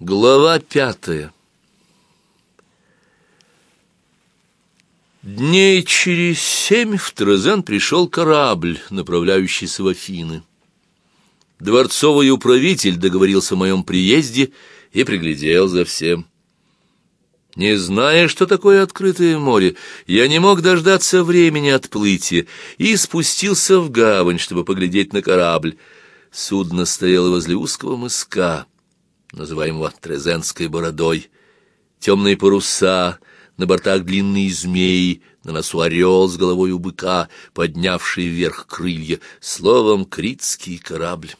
Глава пятая Дней через семь в Трезен пришел корабль, направляющийся в Афины. Дворцовый управитель договорился о моем приезде и приглядел за всем. Не зная, что такое открытое море, я не мог дождаться времени отплытия и спустился в гавань, чтобы поглядеть на корабль. Судно стояло возле узкого мыска — называемого Трезенской бородой, темные паруса, на бортах длинные змеи, на носу орел с головой у быка, поднявший вверх крылья, словом, критский корабль.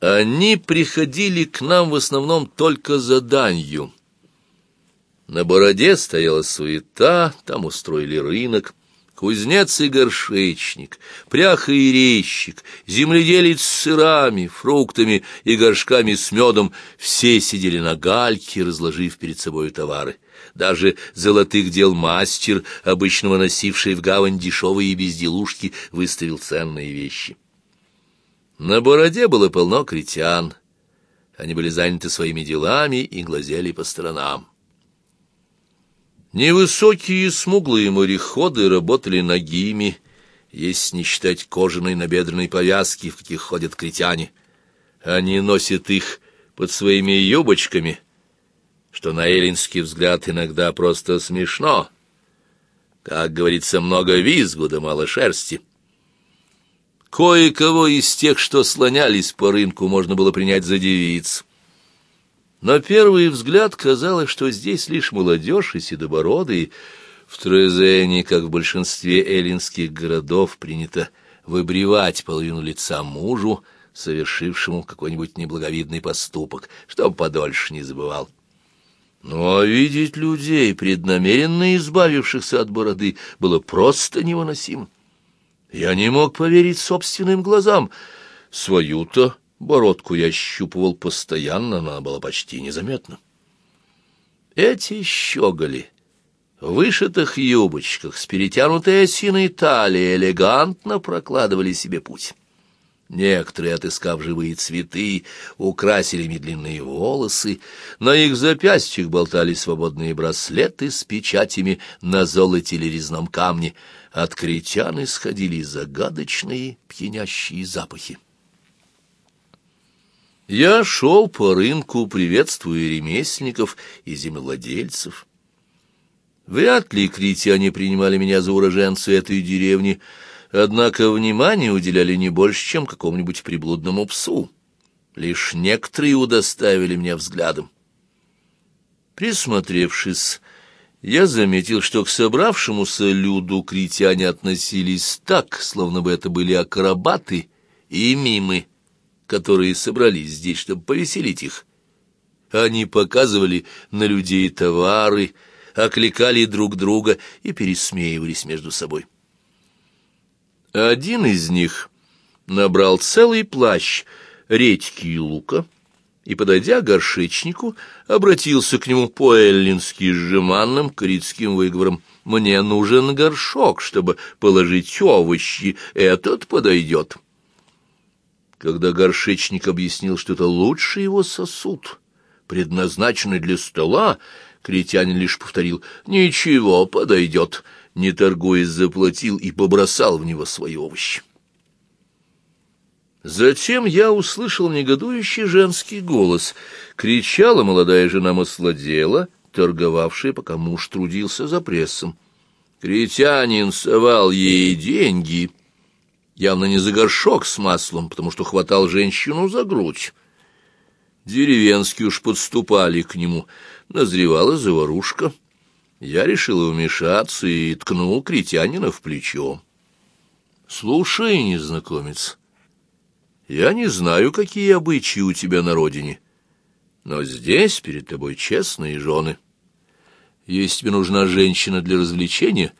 Они приходили к нам в основном только за данью. На бороде стояла суета, там устроили рынок — Кузнец и горшечник, пряха и резчик, земледелец с сырами, фруктами и горшками с медом — все сидели на гальке, разложив перед собой товары. Даже золотых дел мастер, обычно носивший в гавань дешевые безделушки, выставил ценные вещи. На бороде было полно критян. Они были заняты своими делами и глазели по сторонам. Невысокие смуглые мореходы работали ногими, если не считать кожаной набедренной повязки, в каких ходят критяне. Они носят их под своими юбочками, что на эллинский взгляд иногда просто смешно. Как говорится, много визгу да мало шерсти. Кое-кого из тех, что слонялись по рынку, можно было принять за девиц. На первый взгляд казалось, что здесь лишь молодежь и седобородые. В Трезене, как в большинстве эллинских городов, принято выбривать половину лица мужу, совершившему какой-нибудь неблаговидный поступок, чтобы подольше не забывал. Но видеть людей, преднамеренно избавившихся от бороды, было просто невыносимо. Я не мог поверить собственным глазам. Свою-то Бородку я щупывал постоянно, но она была почти незаметна. Эти щеголи в вышитых юбочках с перетянутой осиной талией элегантно прокладывали себе путь. Некоторые, отыскав живые цветы, украсили медленные волосы, на их запястьях болтали свободные браслеты с печатями на золоте или резном камне. От критян исходили загадочные пьянящие запахи. Я шел по рынку, приветствуя ремесленников и землевладельцев. Вряд ли критяне принимали меня за уроженца этой деревни, однако внимание уделяли не больше, чем какому-нибудь приблудному псу. Лишь некоторые удоставили меня взглядом. Присмотревшись, я заметил, что к собравшемуся люду критяне относились так, словно бы это были акробаты и мимы которые собрались здесь, чтобы повеселить их. Они показывали на людей товары, окликали друг друга и пересмеивались между собой. Один из них набрал целый плащ редьки и лука и, подойдя к горшечнику, обратился к нему по-эллински с жеманным критским выговором. «Мне нужен горшок, чтобы положить овощи, этот подойдет». Когда горшечник объяснил, что это лучший его сосуд, предназначенный для стола, критянин лишь повторил «Ничего, подойдет», не торгуясь заплатил и побросал в него свои овощи. Затем я услышал негодующий женский голос. Кричала молодая жена маслодела, торговавшая, пока муж трудился за прессом. Критянин совал ей деньги — явно не за горшок с маслом, потому что хватал женщину за грудь. Деревенские уж подступали к нему, назревала заварушка. Я решил вмешаться и ткнул критянина в плечо. «Слушай, незнакомец, я не знаю, какие обычаи у тебя на родине, но здесь перед тобой честные жены. Если тебе нужна женщина для развлечения,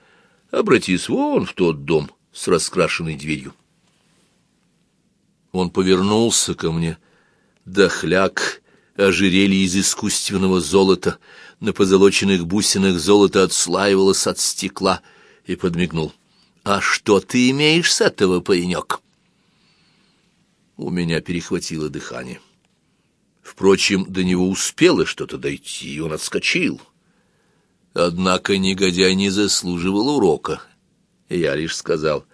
обратись вон в тот дом» с раскрашенной дверью. Он повернулся ко мне. Дохляк, ожерелье из искусственного золота, на позолоченных бусинах золото отслаивалось от стекла, и подмигнул. «А что ты имеешь с этого, паренек?» У меня перехватило дыхание. Впрочем, до него успело что-то дойти, и он отскочил. Однако негодяй не заслуживал урока. Я лишь сказал,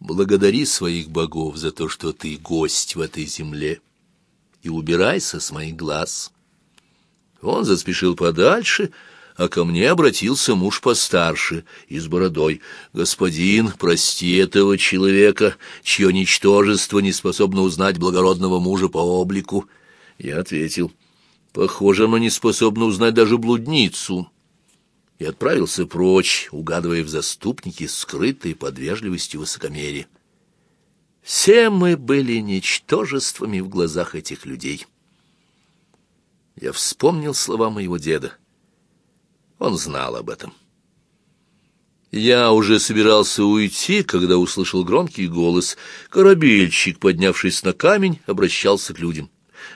благодари своих богов за то, что ты гость в этой земле, и убирайся с моих глаз. Он заспешил подальше, а ко мне обратился муж постарше и с бородой. «Господин, прости этого человека, чье ничтожество не способно узнать благородного мужа по облику». Я ответил, «Похоже, оно не способно узнать даже блудницу» и отправился прочь, угадывая в заступнике скрытые под вежливостью высокомерие. Все мы были ничтожествами в глазах этих людей. Я вспомнил слова моего деда. Он знал об этом. Я уже собирался уйти, когда услышал громкий голос. Корабельщик, поднявшись на камень, обращался к людям.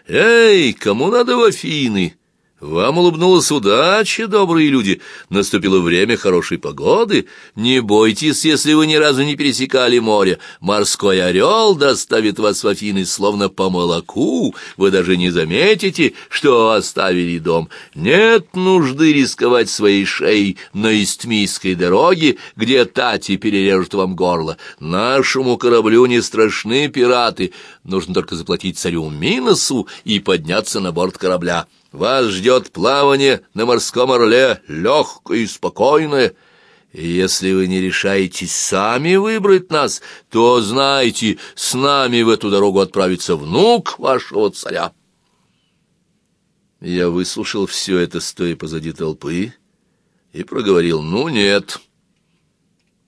«Эй, кому надо в Афины? Вам улыбнулась удача, добрые люди. Наступило время хорошей погоды. Не бойтесь, если вы ни разу не пересекали море. Морской орел доставит вас в Афины словно по молоку. Вы даже не заметите, что оставили дом. Нет нужды рисковать своей шеей на Истмийской дороге, где тати перережут вам горло. Нашему кораблю не страшны пираты. Нужно только заплатить царю Миносу и подняться на борт корабля. Вас ждет плавание на морском орле, легкое и спокойное. И если вы не решаетесь сами выбрать нас, то знайте, с нами в эту дорогу отправится внук вашего царя. Я выслушал все это, стоя позади толпы, и проговорил «ну нет».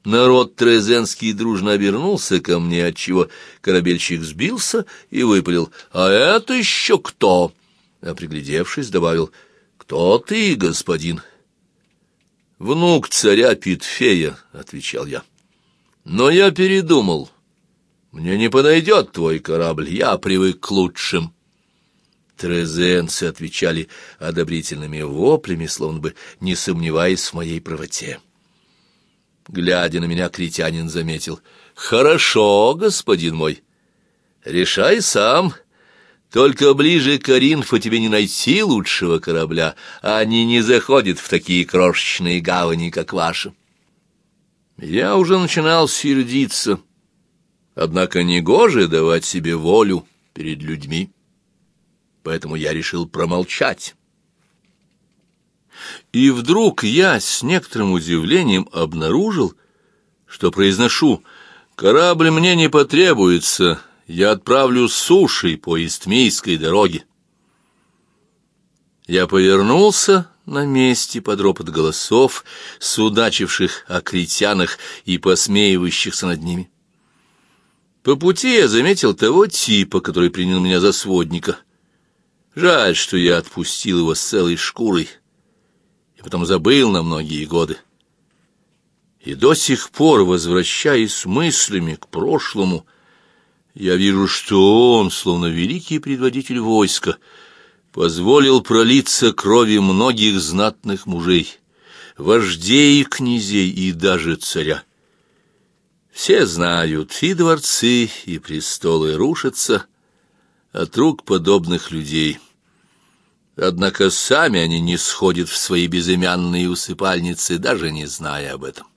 Народ Трезенский дружно обернулся ко мне, отчего корабельщик сбился и выпалил «А это еще кто?» А приглядевшись, добавил, «Кто ты, господин?» «Внук царя Питфея», — отвечал я. «Но я передумал. Мне не подойдет твой корабль, я привык к лучшим». Трезенцы отвечали одобрительными воплями, словно бы не сомневаясь в моей правоте. Глядя на меня, критянин заметил. «Хорошо, господин мой. Решай сам». Только ближе к Оринфу тебе не найти лучшего корабля, они не заходят в такие крошечные гавани, как ваши. Я уже начинал сердиться, однако негоже давать себе волю перед людьми, поэтому я решил промолчать. И вдруг я с некоторым удивлением обнаружил, что произношу «Корабль мне не потребуется», я отправлю сушей по Истмийской дороге. Я повернулся на месте под ропот голосов, судачивших о критянах и посмеивающихся над ними. По пути я заметил того типа, который принял меня за сводника. Жаль, что я отпустил его с целой шкурой и потом забыл на многие годы. И до сих пор, возвращаясь мыслями к прошлому, — я вижу, что он, словно великий предводитель войска, позволил пролиться крови многих знатных мужей, вождей и князей и даже царя. Все знают, и дворцы, и престолы рушатся от рук подобных людей. Однако сами они не сходят в свои безымянные усыпальницы, даже не зная об этом.